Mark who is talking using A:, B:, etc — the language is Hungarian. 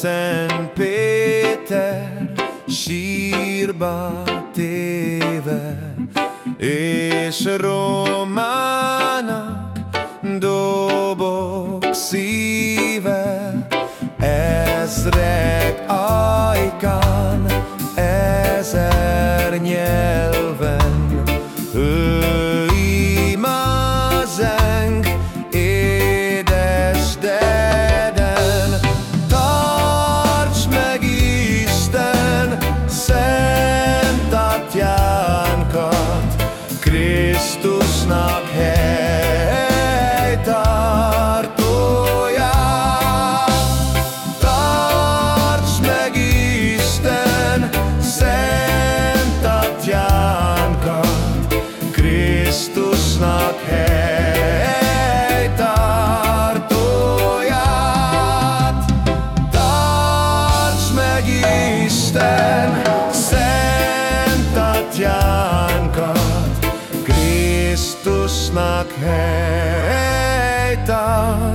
A: Szent Péter sírba téve, és Romának dobok szíve, ezrek ajkán, ezer nyelv. Krisztusnak Krisztusnak helytartóját. Tarts meg Isten Krisztusnak helyt ad.